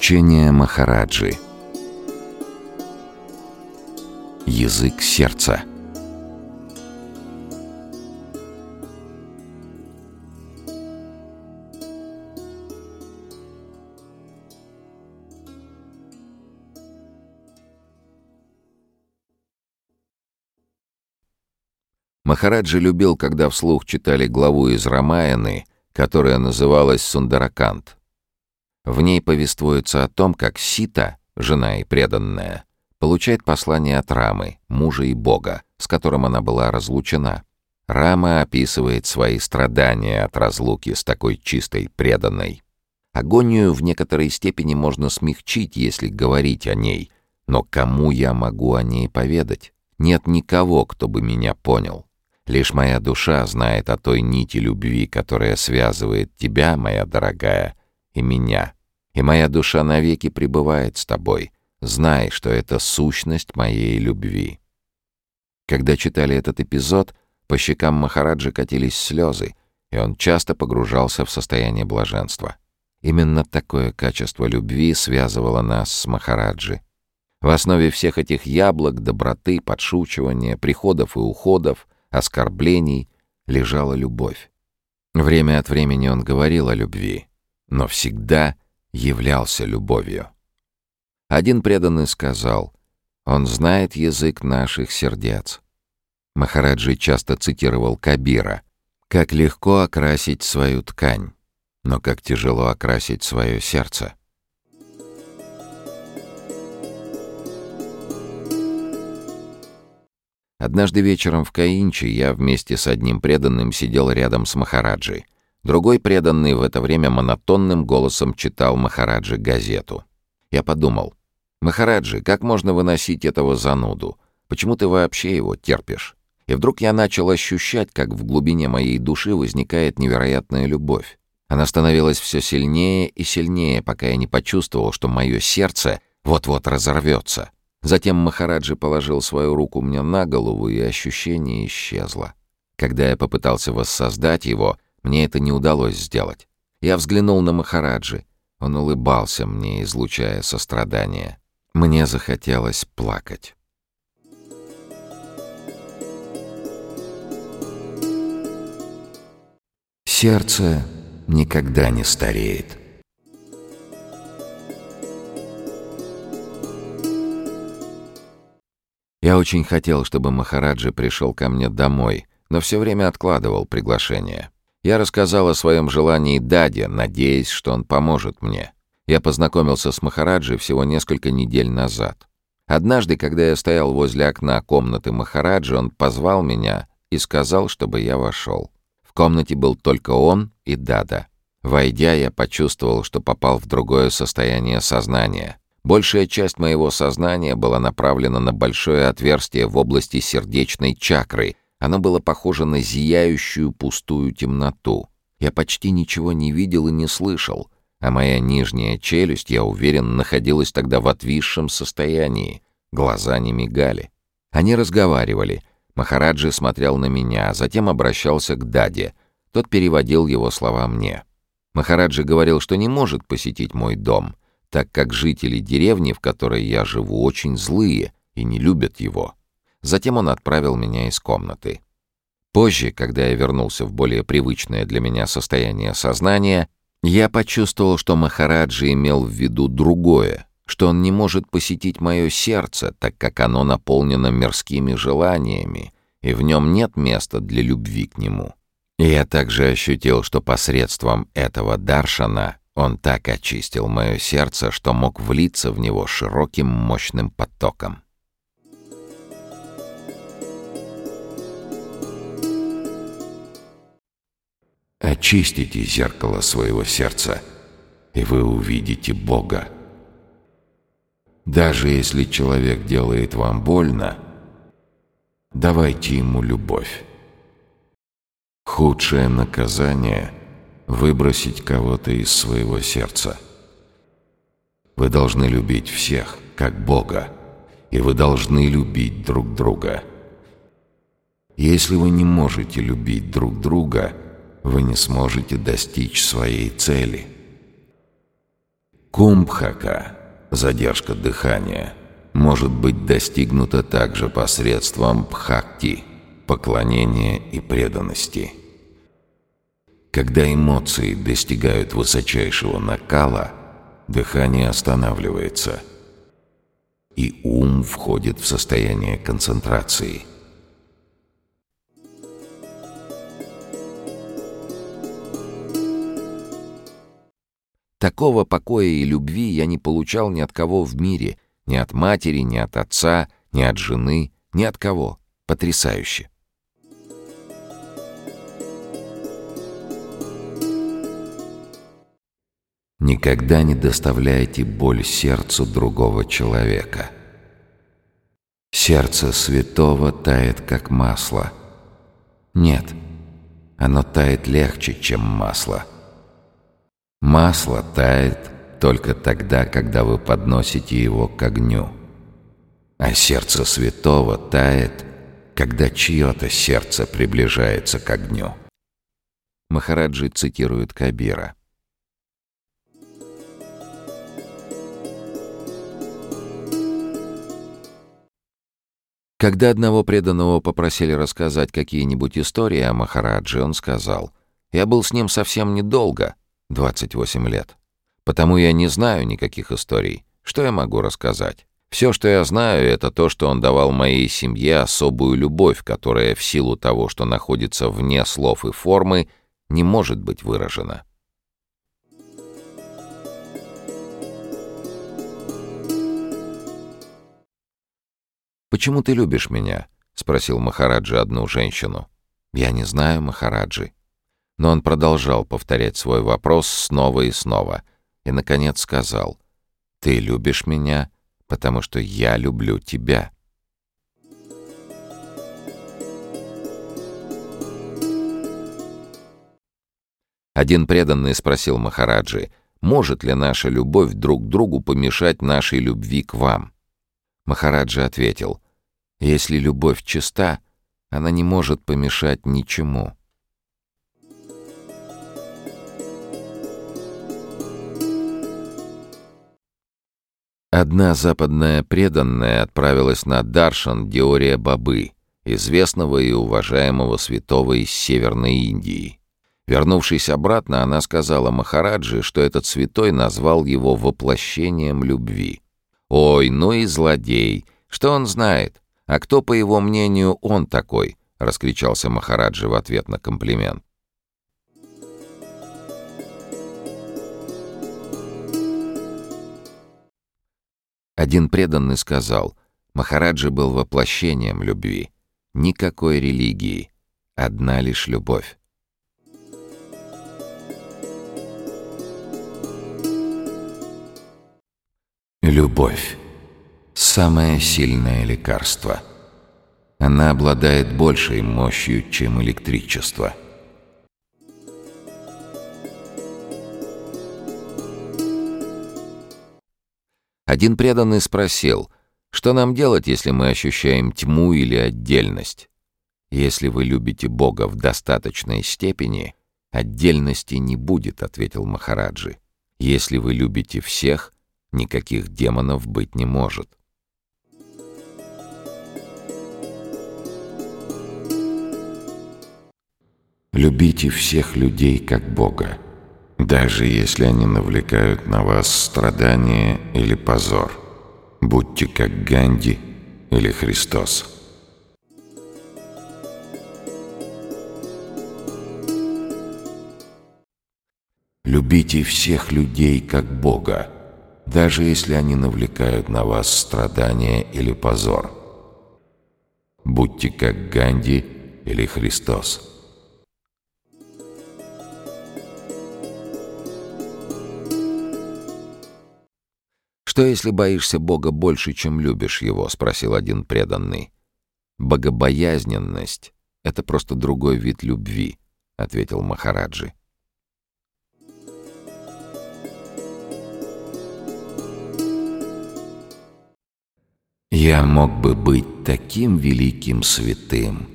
Учение Махараджи Язык сердца Махараджи любил, когда вслух читали главу из Рамаяны, которая называлась Сундаракант. В ней повествуется о том, как Сита, жена и преданная, получает послание от Рамы, мужа и бога, с которым она была разлучена. Рама описывает свои страдания от разлуки с такой чистой преданной. Агонию в некоторой степени можно смягчить, если говорить о ней, но кому я могу о ней поведать? Нет никого, кто бы меня понял. Лишь моя душа знает о той нити любви, которая связывает тебя, моя дорогая, и меня. И моя душа навеки пребывает с тобой. Знай, что это сущность моей любви. Когда читали этот эпизод, по щекам Махараджи катились слезы, и он часто погружался в состояние блаженства. Именно такое качество любви связывало нас с Махараджи. В основе всех этих яблок, доброты, подшучивания, приходов и уходов оскорблений лежала любовь. Время от времени он говорил о любви, но всегда являлся любовью. Один преданный сказал, «Он знает язык наших сердец». Махараджи часто цитировал Кабира, «Как легко окрасить свою ткань, но как тяжело окрасить свое сердце». Однажды вечером в Каинчи я вместе с одним преданным сидел рядом с Махараджей. Другой преданный в это время монотонным голосом читал Махараджи газету. Я подумал, «Махараджи, как можно выносить этого зануду? Почему ты вообще его терпишь?» И вдруг я начал ощущать, как в глубине моей души возникает невероятная любовь. Она становилась все сильнее и сильнее, пока я не почувствовал, что мое сердце вот-вот разорвется. Затем Махараджи положил свою руку мне на голову, и ощущение исчезло. Когда я попытался воссоздать его, мне это не удалось сделать. Я взглянул на Махараджи. Он улыбался мне, излучая сострадание. Мне захотелось плакать. Сердце никогда не стареет. Я очень хотел, чтобы Махараджи пришел ко мне домой, но все время откладывал приглашение. Я рассказал о своем желании Даде, надеясь, что он поможет мне. Я познакомился с Махараджи всего несколько недель назад. Однажды, когда я стоял возле окна комнаты Махараджи, он позвал меня и сказал, чтобы я вошел. В комнате был только он и Дада. Войдя, я почувствовал, что попал в другое состояние сознания. Большая часть моего сознания была направлена на большое отверстие в области сердечной чакры. Оно было похоже на зияющую пустую темноту. Я почти ничего не видел и не слышал, а моя нижняя челюсть, я уверен, находилась тогда в отвисшем состоянии. Глаза не мигали. Они разговаривали. Махараджи смотрел на меня, а затем обращался к Даде. Тот переводил его слова мне. Махараджи говорил, что не может посетить мой дом — так как жители деревни, в которой я живу, очень злые и не любят его. Затем он отправил меня из комнаты. Позже, когда я вернулся в более привычное для меня состояние сознания, я почувствовал, что Махараджи имел в виду другое, что он не может посетить мое сердце, так как оно наполнено мирскими желаниями, и в нем нет места для любви к нему. Я также ощутил, что посредством этого даршана он так очистил мое сердце, что мог влиться в него широким мощным потоком. Очистите зеркало своего сердца, и вы увидите Бога. Даже если человек делает вам больно, давайте ему любовь. Худшее наказание — выбросить кого-то из своего сердца. Вы должны любить всех, как Бога, и вы должны любить друг друга. Если вы не можете любить друг друга, вы не сможете достичь своей цели. Кумбхака, задержка дыхания, может быть достигнута также посредством бхакти, поклонения и преданности. Когда эмоции достигают высочайшего накала, дыхание останавливается, и ум входит в состояние концентрации – Такого покоя и любви я не получал ни от кого в мире, ни от матери, ни от отца, ни от жены, ни от кого. Потрясающе. Никогда не доставляйте боль сердцу другого человека. Сердце святого тает, как масло. Нет, оно тает легче, чем масло. Масло тает только тогда, когда вы подносите его к огню. А сердце святого тает, когда чье-то сердце приближается к огню. Махараджи цитирует Кабира. Когда одного преданного попросили рассказать какие-нибудь истории о Махараджи, он сказал, «Я был с ним совсем недолго, 28 лет. Потому я не знаю никаких историй. Что я могу рассказать? Все, что я знаю, это то, что он давал моей семье особую любовь, которая в силу того, что находится вне слов и формы, не может быть выражена. «Почему ты любишь меня?» — спросил Махараджи одну женщину. «Я не знаю, Махараджи но он продолжал повторять свой вопрос снова и снова. И, наконец, сказал, «Ты любишь меня, потому что я люблю тебя». Один преданный спросил Махараджи, может ли наша любовь друг другу помешать нашей любви к вам? Махараджи ответил, если любовь чиста, она не может помешать ничему. Одна западная преданная отправилась на Даршан Диория Бабы, известного и уважаемого святого из Северной Индии. Вернувшись обратно, она сказала Махараджи, что этот святой назвал его воплощением любви. «Ой, ну и злодей! Что он знает? А кто, по его мнению, он такой?» — раскричался Махараджи в ответ на комплимент. Один преданный сказал, Махараджи был воплощением любви. Никакой религии, одна лишь любовь. Любовь — самое сильное лекарство. Она обладает большей мощью, чем электричество — Один преданный спросил, что нам делать, если мы ощущаем тьму или отдельность? Если вы любите Бога в достаточной степени, отдельности не будет, ответил Махараджи. Если вы любите всех, никаких демонов быть не может. Любите всех людей как Бога даже если они навлекают на вас страдания или позор. Будьте как Ганди или Христос. Любите всех людей как Бога, даже если они навлекают на вас страдания или позор. Будьте как Ганди или Христос. «Что, если боишься Бога больше, чем любишь Его?» — спросил один преданный. «Богобоязненность — это просто другой вид любви», — ответил Махараджи. «Я мог бы быть таким великим святым,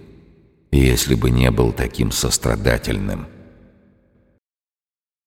если бы не был таким сострадательным»,